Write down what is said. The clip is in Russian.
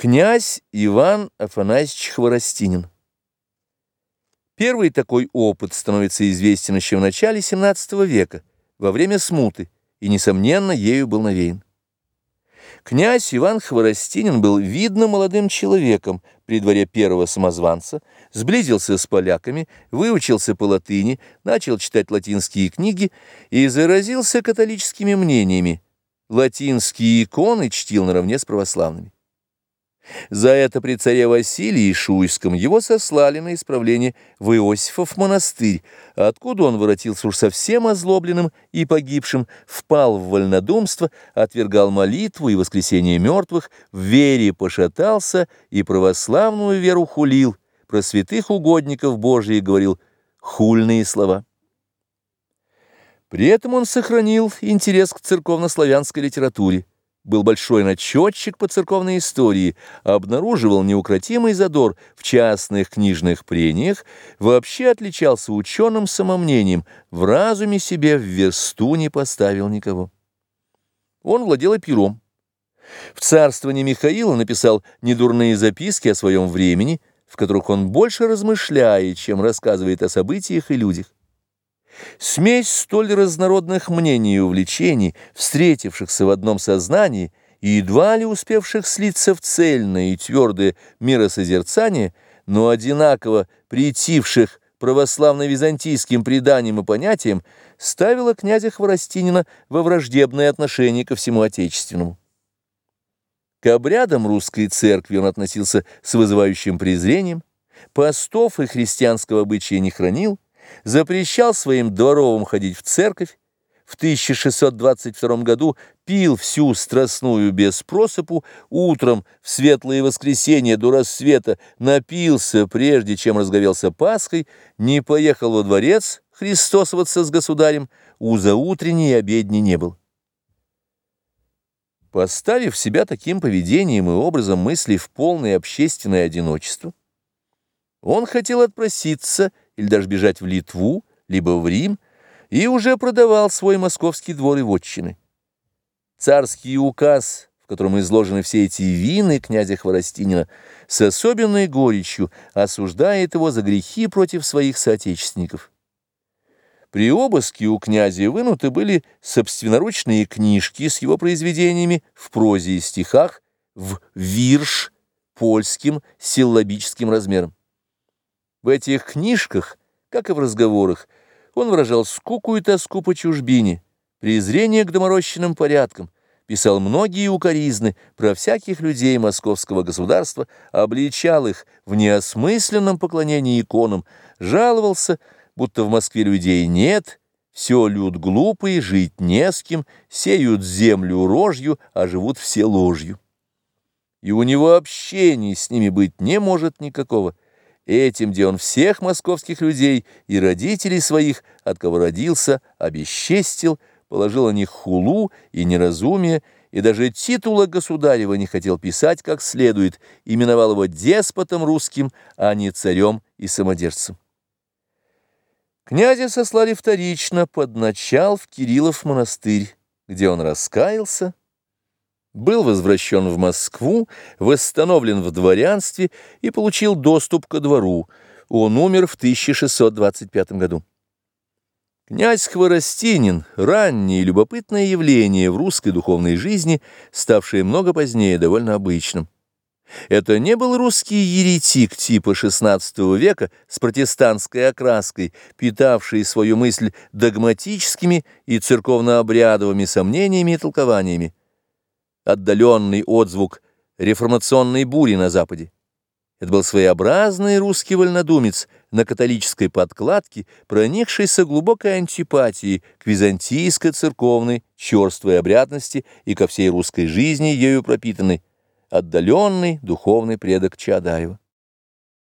Князь Иван Афанасьевич Хворостинин. Первый такой опыт становится известен еще в начале XVII века, во время смуты, и, несомненно, ею был навеян. Князь Иван Хворостинин был видным молодым человеком при дворе первого самозванца, сблизился с поляками, выучился по латыни, начал читать латинские книги и заразился католическими мнениями. Латинские иконы чтил наравне с православными. За это при царе Василии Шуйском его сослали на исправление в Иосифов монастырь, откуда он воротился уж совсем озлобленным и погибшим, впал в вольнодумство, отвергал молитву и воскресение мертвых, в вере пошатался и православную веру хулил, про святых угодников Божиих говорил хульные слова. При этом он сохранил интерес к церковнославянской литературе был большой начетчик по церковной истории, обнаруживал неукротимый задор в частных книжных прениях, вообще отличался ученым самомнением, в разуме себе в версту не поставил никого. Он владел пером. В царствовании Михаила написал недурные записки о своем времени, в которых он больше размышляет, чем рассказывает о событиях и людях. Смесь столь разнородных мнений и увлечений, встретившихся в одном сознании и едва ли успевших слиться в цельное и твердое миросозерцание, но одинаково притивших православно-византийским преданиям и понятиям, ставила князя Хворостинина во враждебное отношение ко всему отечественному. К обрядам русской церкви он относился с вызывающим презрением, постов и христианского обычая не хранил, запрещал своим дворовым ходить в церковь, в 1622 году пил всю страстную без просыпу, утром в светлое воскресенье до рассвета напился, прежде чем разговелся Пасхой, не поехал во дворец христосоваться с государем, у заутренней обедни не был. Поставив себя таким поведением и образом мысли в полное общественное одиночество, он хотел отпроситься или даже бежать в Литву, либо в Рим, и уже продавал свой московский двор и вотчины. Царский указ, в котором изложены все эти вины князя Хворостинина, с особенной горечью осуждает его за грехи против своих соотечественников. При обыске у князя вынуты были собственноручные книжки с его произведениями в прозе и стихах, в вирш польским силлабическим размером. В этих книжках, как и в разговорах, он выражал скуку и тоску по чужбине, презрение к доморощенным порядкам, писал многие укоризны про всяких людей московского государства, обличал их в неосмысленном поклонении иконам, жаловался, будто в Москве людей нет, все люд глупые, жить не с кем, сеют землю рожью, а живут все ложью. И у него общения с ними быть не может никакого, Этим, где он всех московских людей и родителей своих, от кого родился, обесчестил, положил о них хулу и неразумие, и даже титула государева не хотел писать как следует, именовал его деспотом русским, а не царем и самодержцем. Князя сослали вторично под начал в Кириллов монастырь, где он раскаялся, был возвращен в Москву, восстановлен в дворянстве и получил доступ ко двору. Он умер в 1625 году. Князь Хворостинин – раннее любопытное явление в русской духовной жизни, ставшее много позднее довольно обычным. Это не был русский еретик типа XVI века с протестантской окраской, питавший свою мысль догматическими и церковно-обрядовыми сомнениями и толкованиями отдаленный отзвук реформационной бури на Западе. Это был своеобразный русский вольнодумец на католической подкладке, проникшийся глубокой антипатией к византийской церковной черствой обрядности и ко всей русской жизни ею пропитанной, отдаленный духовный предок Чаадаева.